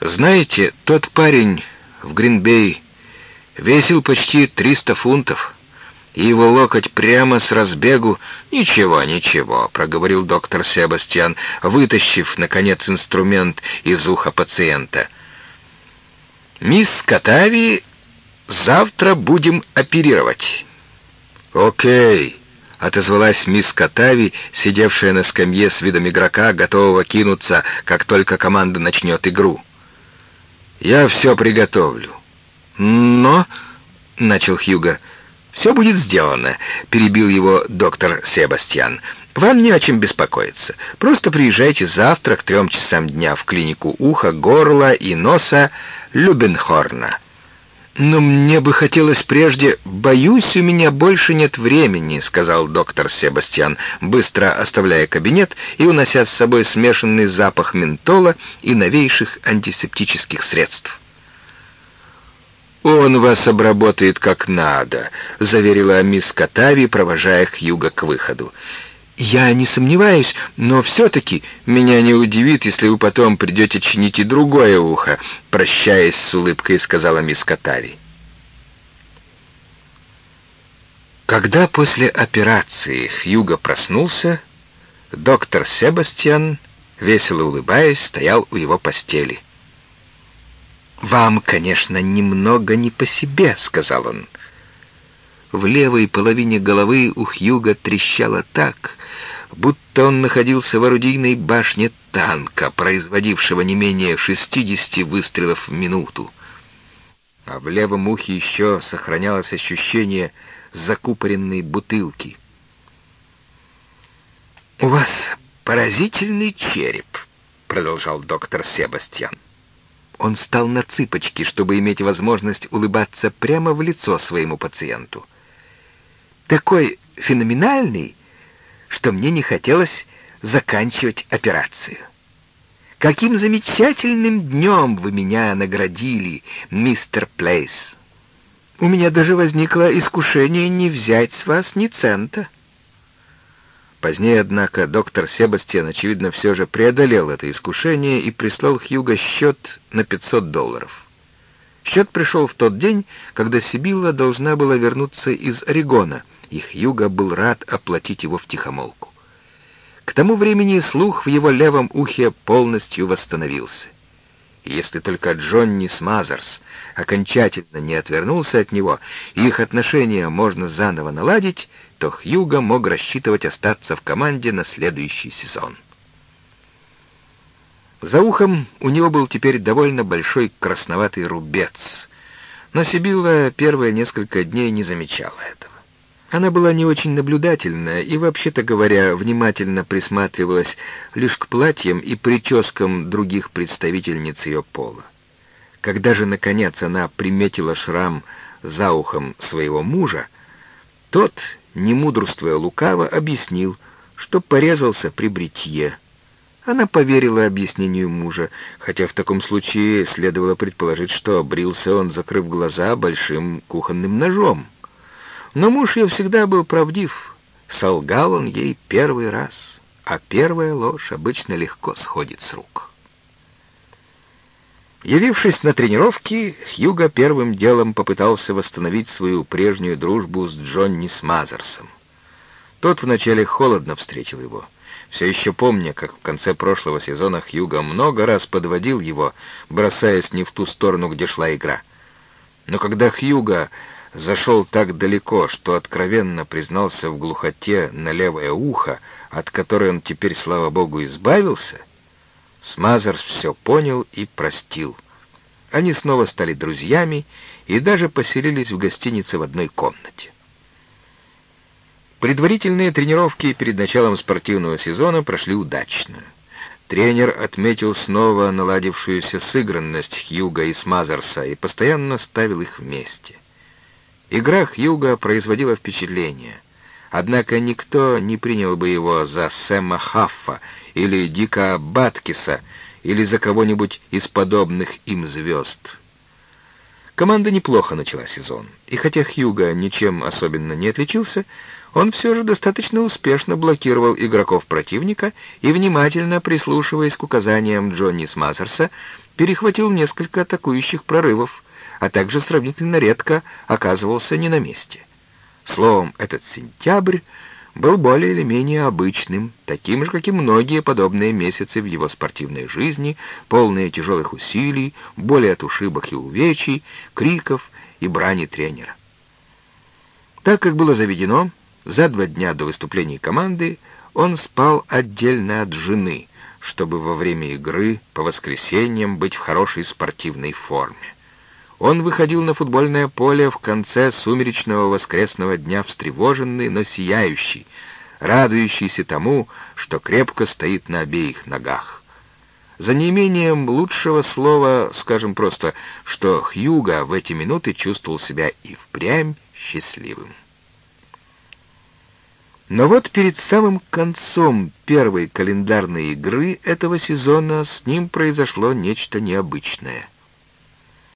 Знаете, тот парень в Гринбей весил почти 300 фунтов, и его локоть прямо с разбегу... «Ничего, ничего», — проговорил доктор Себастьян, вытащив, наконец, инструмент из уха пациента. «Мисс Катави, завтра будем оперировать». «Окей», — отозвалась мисс Катави, сидевшая на скамье с видом игрока, готового кинуться, как только команда начнет игру. «Я все приготовлю». «Но...» — начал Хьюго. «Все будет сделано», — перебил его доктор Себастьян. «Вам не о чем беспокоиться. Просто приезжайте завтра к трем часам дня в клинику уха, горла и носа Любенхорна». «Но мне бы хотелось прежде... Боюсь, у меня больше нет времени», — сказал доктор Себастьян, быстро оставляя кабинет и унося с собой смешанный запах ментола и новейших антисептических средств. «Он вас обработает как надо», — заверила мисс Катави, провожая Хьюга к выходу. «Я не сомневаюсь, но все-таки меня не удивит, если вы потом придете чинить и другое ухо», — прощаясь с улыбкой, сказала мисс Катави. Когда после операции Хьюго проснулся, доктор Себастьян, весело улыбаясь, стоял у его постели. «Вам, конечно, немного не по себе», — сказал он. В левой половине головы у Хьюга трещало так, будто он находился в орудийной башне танка, производившего не менее 60 выстрелов в минуту. А в левом ухе еще сохранялось ощущение закупоренной бутылки. «У вас поразительный череп», — продолжал доктор Себастьян. Он стал на цыпочки, чтобы иметь возможность улыбаться прямо в лицо своему пациенту. Такой феноменальный, что мне не хотелось заканчивать операцию. Каким замечательным днем вы меня наградили, мистер Плейс. У меня даже возникло искушение не взять с вас ни цента. Позднее, однако, доктор Себастьян, очевидно, все же преодолел это искушение и прислал Хьюго счет на 500 долларов. Счет пришел в тот день, когда Сибилла должна была вернуться из Орегона, и Хьюго был рад оплатить его втихомолку. К тому времени слух в его левом ухе полностью восстановился. И если только Джонни Смазерс окончательно не отвернулся от него, и их отношения можно заново наладить, то Хьюго мог рассчитывать остаться в команде на следующий сезон. За ухом у него был теперь довольно большой красноватый рубец, но Сибилла первые несколько дней не замечала этого. Она была не очень наблюдательна и, вообще-то говоря, внимательно присматривалась лишь к платьям и прическам других представительниц ее пола. Когда же, наконец, она приметила шрам за ухом своего мужа, тот, не мудрствуя лукаво, объяснил, что порезался при бритье. Она поверила объяснению мужа, хотя в таком случае следовало предположить, что обрился он, закрыв глаза, большим кухонным ножом. Но муж ее всегда был правдив. Солгал он ей первый раз, а первая ложь обычно легко сходит с рук. Явившись на тренировки, Хьюго первым делом попытался восстановить свою прежнюю дружбу с Джонни Смазерсом. Тот вначале холодно встретил его, все еще помня, как в конце прошлого сезона Хьюго много раз подводил его, бросаясь не в ту сторону, где шла игра. Но когда Хьюго зашел так далеко, что откровенно признался в глухоте на левое ухо, от которой он теперь, слава богу, избавился, Смазерс все понял и простил. Они снова стали друзьями и даже поселились в гостинице в одной комнате. Предварительные тренировки перед началом спортивного сезона прошли удачно. Тренер отметил снова наладившуюся сыгранность Хьюга и Смазерса и постоянно ставил их вместе. Игра Хьюга производила впечатление, однако никто не принял бы его за Сэма Хаффа или Дика Баткиса, или за кого-нибудь из подобных им звезд. Команда неплохо начала сезон, и хотя Хьюга ничем особенно не отличился, он все же достаточно успешно блокировал игроков противника и, внимательно прислушиваясь к указаниям Джонни Смазерса, перехватил несколько атакующих прорывов, а также сравнительно редко оказывался не на месте. Словом, этот сентябрь был более или менее обычным, таким же, как и многие подобные месяцы в его спортивной жизни, полные тяжелых усилий, боли от ушибок и увечий, криков и брани тренера. Так как было заведено, за два дня до выступления команды он спал отдельно от жены, чтобы во время игры по воскресеньям быть в хорошей спортивной форме. Он выходил на футбольное поле в конце сумеречного воскресного дня встревоженный, но сияющий, радующийся тому, что крепко стоит на обеих ногах. За неимением лучшего слова, скажем просто, что Хьюга в эти минуты чувствовал себя и впрямь счастливым. Но вот перед самым концом первой календарной игры этого сезона с ним произошло нечто необычное —